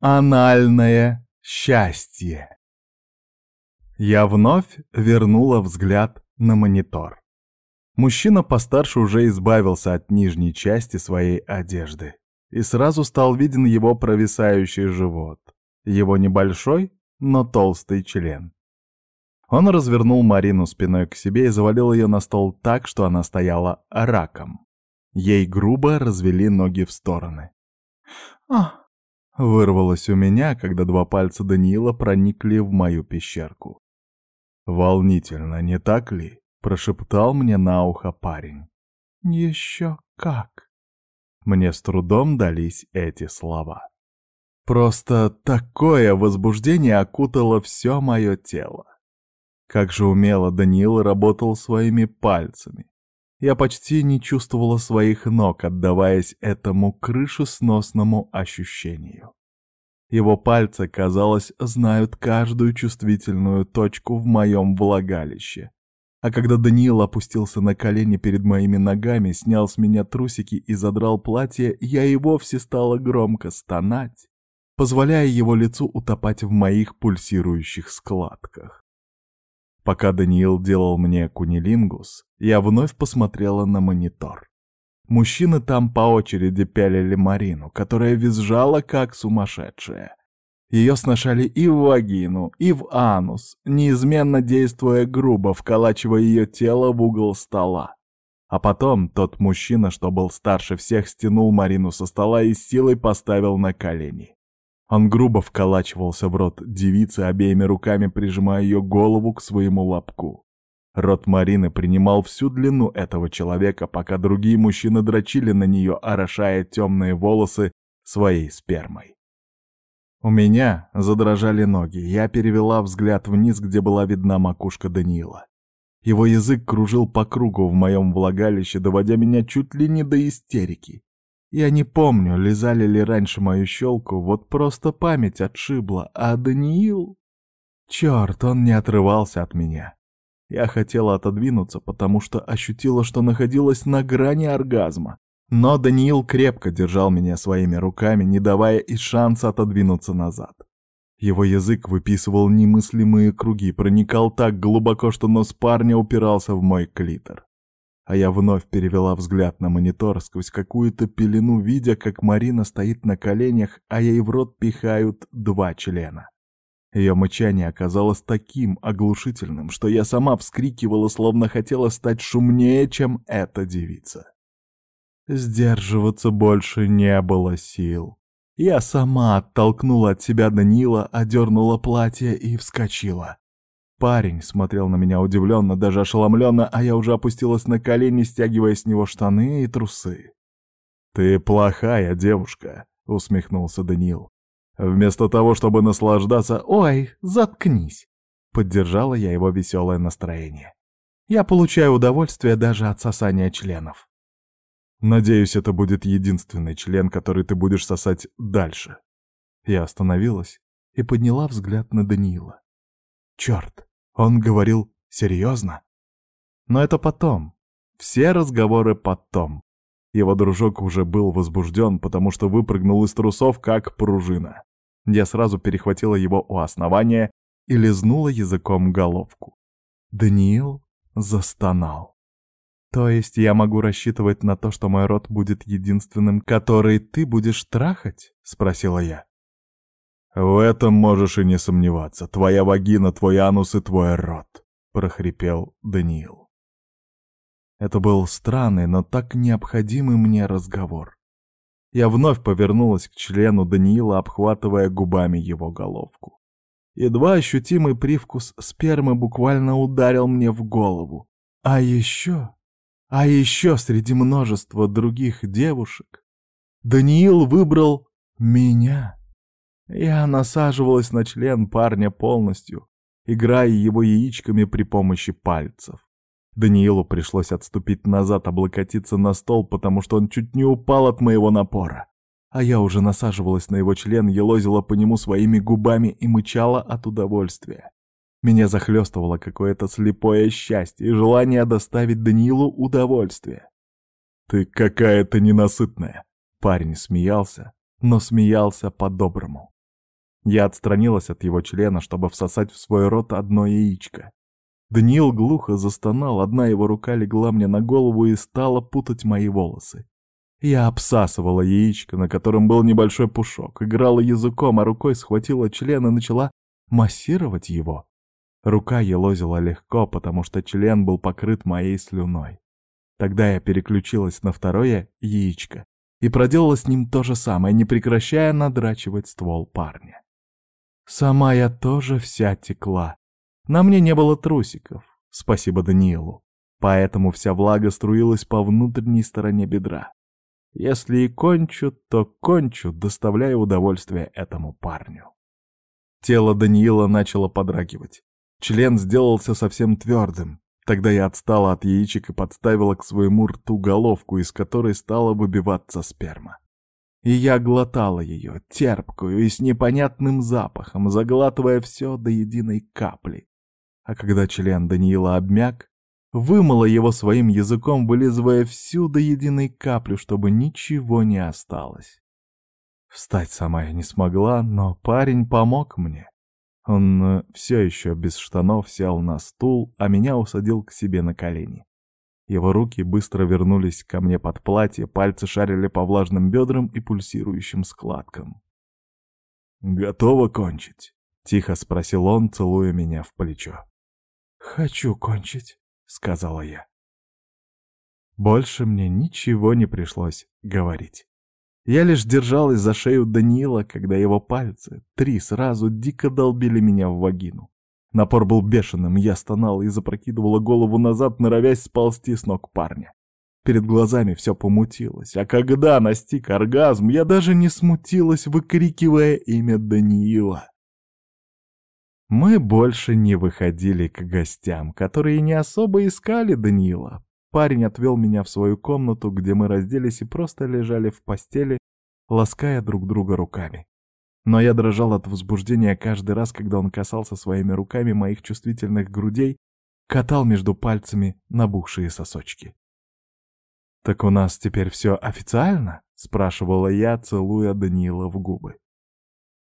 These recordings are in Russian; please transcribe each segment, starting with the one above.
Анальное счастье. Я вновь вернула взгляд на монитор. Мужчина постарше уже избавился от нижней части своей одежды, и сразу стал виден его провисающий живот, его небольшой, но толстый член. Он развернул Марину спиной к себе и завалил ее на стол так, что она стояла раком. Ей грубо развели ноги в стороны. «Ах!» — вырвалось у меня, когда два пальца Даниила проникли в мою пещерку. «Волнительно, не так ли?» — прошептал мне на ухо парень. «Еще как!» Мне с трудом дались эти слова. Просто такое возбуждение окутало все мое тело. Как же умело Даниил работал своими пальцами. Я почти не чувствовала своих ног, отдаваясь этому крышесносному ощущению. Его пальцы, казалось, знают каждую чувствительную точку в моем влагалище. А когда Даниил опустился на колени перед моими ногами, снял с меня трусики и задрал платье, я и вовсе стала громко стонать, позволяя его лицу утопать в моих пульсирующих складках. Пока Даниил делал мне кунилингус, я вновь посмотрела на монитор. Мужчины там по очереди пялили Марину, которая визжала как сумасшедшая. Ее сношали и в вагину, и в анус, неизменно действуя грубо, вколачивая ее тело в угол стола. А потом тот мужчина, что был старше всех, стянул Марину со стола и силой поставил на колени. Он грубо вколачивался в рот девицы, обеими руками прижимая ее голову к своему лобку. Рот Марины принимал всю длину этого человека, пока другие мужчины дрочили на нее, орошая темные волосы своей спермой. У меня задрожали ноги, я перевела взгляд вниз, где была видна макушка Даниила. Его язык кружил по кругу в моем влагалище, доводя меня чуть ли не до истерики. Я не помню, лизали ли раньше мою щелку, вот просто память отшибла, а Даниил... Черт, он не отрывался от меня. Я хотела отодвинуться, потому что ощутила, что находилась на грани оргазма. Но Даниил крепко держал меня своими руками, не давая и шанса отодвинуться назад. Его язык выписывал немыслимые круги, проникал так глубоко, что нос парня упирался в мой клитор а я вновь перевела взгляд на монитор сквозь какую-то пелену, видя, как Марина стоит на коленях, а ей в рот пихают два члена. Ее мычание оказалось таким оглушительным, что я сама вскрикивала, словно хотела стать шумнее, чем эта девица. Сдерживаться больше не было сил. Я сама оттолкнула от себя Данила, одернула платье и вскочила. Парень смотрел на меня удивленно, даже ошеломленно, а я уже опустилась на колени, стягивая с него штаны и трусы. «Ты плохая девушка», — усмехнулся Даниил. «Вместо того, чтобы наслаждаться...» «Ой, заткнись!» — поддержала я его веселое настроение. «Я получаю удовольствие даже от сосания членов». «Надеюсь, это будет единственный член, который ты будешь сосать дальше». Я остановилась и подняла взгляд на Даниила. «Черт! Он говорил серьезно? Но это потом. Все разговоры потом. Его дружок уже был возбужден, потому что выпрыгнул из трусов, как пружина. Я сразу перехватила его у основания и лизнула языком головку. Даниил застонал. «То есть я могу рассчитывать на то, что мой рот будет единственным, который ты будешь трахать?» — спросила я. «В этом можешь и не сомневаться. Твоя вагина, твой анус и твой рот», — прохрипел Даниил. Это был странный, но так необходимый мне разговор. Я вновь повернулась к члену Даниила, обхватывая губами его головку. Едва ощутимый привкус спермы буквально ударил мне в голову. А еще, а еще среди множества других девушек Даниил выбрал меня. Я насаживалась на член парня полностью, играя его яичками при помощи пальцев. Даниилу пришлось отступить назад, облокотиться на стол, потому что он чуть не упал от моего напора. А я уже насаживалась на его член, елозила по нему своими губами и мычала от удовольствия. Меня захлестывало какое-то слепое счастье и желание доставить Даниилу удовольствие. «Ты какая-то ненасытная!» Парень смеялся, но смеялся по-доброму. Я отстранилась от его члена, чтобы всосать в свой рот одно яичко. Даниил глухо застонал, одна его рука легла мне на голову и стала путать мои волосы. Я обсасывала яичко, на котором был небольшой пушок, играла языком, а рукой схватила член и начала массировать его. Рука елозила легко, потому что член был покрыт моей слюной. Тогда я переключилась на второе яичко и проделала с ним то же самое, не прекращая надрачивать ствол парня. Сама я тоже вся текла. На мне не было трусиков, спасибо Даниилу, поэтому вся влага струилась по внутренней стороне бедра. Если и кончу, то кончу, доставляя удовольствие этому парню. Тело Даниила начало подрагивать. Член сделался совсем твердым. Тогда я отстала от яичек и подставила к своему рту головку, из которой стала выбиваться сперма. И я глотала ее, терпкую и с непонятным запахом, заглатывая все до единой капли. А когда член Даниила обмяк, вымыла его своим языком, вылизывая всю до единой каплю, чтобы ничего не осталось. Встать сама я не смогла, но парень помог мне. Он э, все еще без штанов сел на стул, а меня усадил к себе на колени. Его руки быстро вернулись ко мне под платье, пальцы шарили по влажным бедрам и пульсирующим складкам. «Готово кончить?» — тихо спросил он, целуя меня в плечо. «Хочу кончить», — сказала я. Больше мне ничего не пришлось говорить. Я лишь держалась за шею Даниила, когда его пальцы, три сразу, дико долбили меня в вагину. Напор был бешеным, я стонала и запрокидывала голову назад, норовясь сползти с ног парня. Перед глазами все помутилось, а когда настиг оргазм, я даже не смутилась, выкрикивая имя Даниила. Мы больше не выходили к гостям, которые не особо искали Даниила. Парень отвел меня в свою комнату, где мы разделись и просто лежали в постели, лаская друг друга руками. Но я дрожал от возбуждения каждый раз, когда он касался своими руками моих чувствительных грудей, катал между пальцами набухшие сосочки. «Так у нас теперь все официально?» — спрашивала я, целуя Даниила в губы.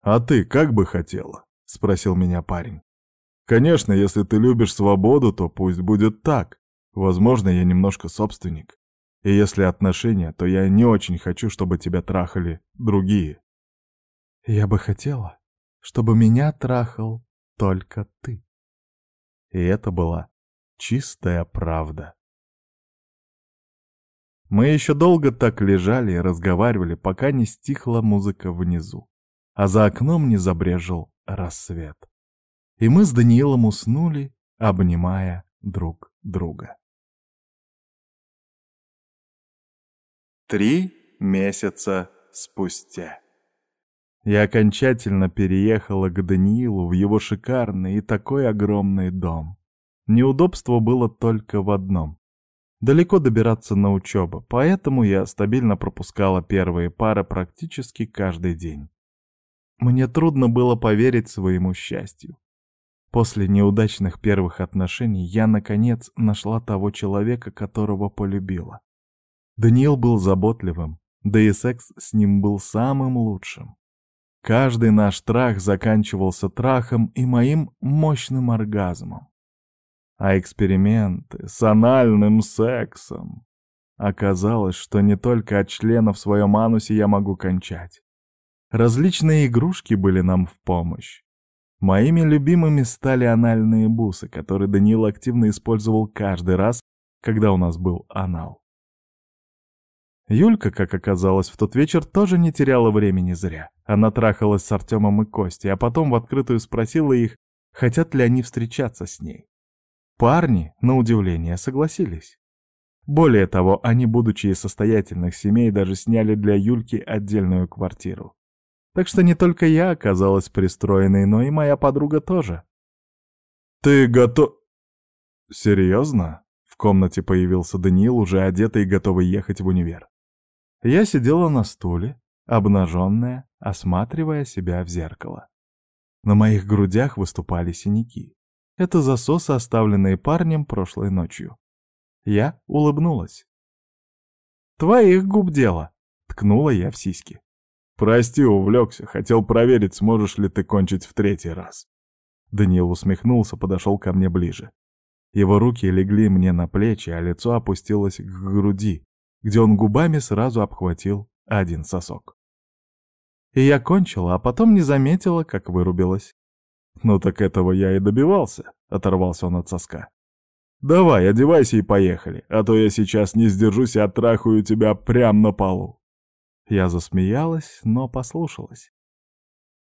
«А ты как бы хотела?» — спросил меня парень. «Конечно, если ты любишь свободу, то пусть будет так. Возможно, я немножко собственник. И если отношения, то я не очень хочу, чтобы тебя трахали другие. Я бы хотела, чтобы меня трахал только ты. И это была чистая правда. Мы еще долго так лежали и разговаривали, пока не стихла музыка внизу, а за окном не забрежил рассвет. И мы с Даниилом уснули, обнимая друг друга. Три месяца спустя. Я окончательно переехала к Даниилу в его шикарный и такой огромный дом. Неудобство было только в одном. Далеко добираться на учебу, поэтому я стабильно пропускала первые пары практически каждый день. Мне трудно было поверить своему счастью. После неудачных первых отношений я, наконец, нашла того человека, которого полюбила. Даниил был заботливым, да и секс с ним был самым лучшим. Каждый наш трах заканчивался трахом и моим мощным оргазмом. А эксперименты с анальным сексом. Оказалось, что не только от члена в своем анусе я могу кончать. Различные игрушки были нам в помощь. Моими любимыми стали анальные бусы, которые Даниил активно использовал каждый раз, когда у нас был анал. Юлька, как оказалось, в тот вечер тоже не теряла времени зря. Она трахалась с Артемом и Костей, а потом в открытую спросила их, хотят ли они встречаться с ней. Парни, на удивление, согласились. Более того, они, будучи из состоятельных семей, даже сняли для Юльки отдельную квартиру. Так что не только я оказалась пристроенной, но и моя подруга тоже. «Ты готов...» «Серьезно?» В комнате появился Даниил, уже одетый и готовый ехать в универ. Я сидела на стуле, обнаженная, осматривая себя в зеркало. На моих грудях выступали синяки. Это засосы, оставленные парнем прошлой ночью. Я улыбнулась. «Твоих губ дело!» — ткнула я в сиськи. Прости, увлекся, хотел проверить, сможешь ли ты кончить в третий раз. Даниил усмехнулся, подошел ко мне ближе. Его руки легли мне на плечи, а лицо опустилось к груди, где он губами сразу обхватил один сосок. И я кончила, а потом не заметила, как вырубилась. «Ну так этого я и добивался», — оторвался он от соска. «Давай, одевайся и поехали, а то я сейчас не сдержусь и оттрахаю тебя прямо на полу». Я засмеялась, но послушалась.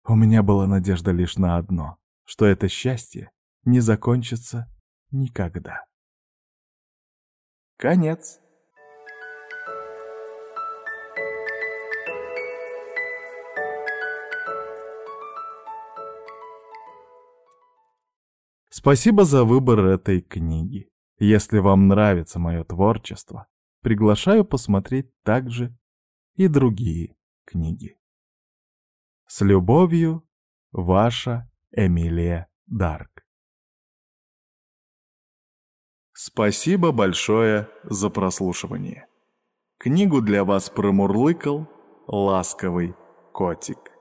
У меня была надежда лишь на одно, что это счастье не закончится никогда. Конец. Спасибо за выбор этой книги. Если вам нравится мое творчество, приглашаю посмотреть также и другие книги. С любовью, ваша Эмилия Дарк. Спасибо большое за прослушивание. Книгу для вас промурлыкал ласковый котик.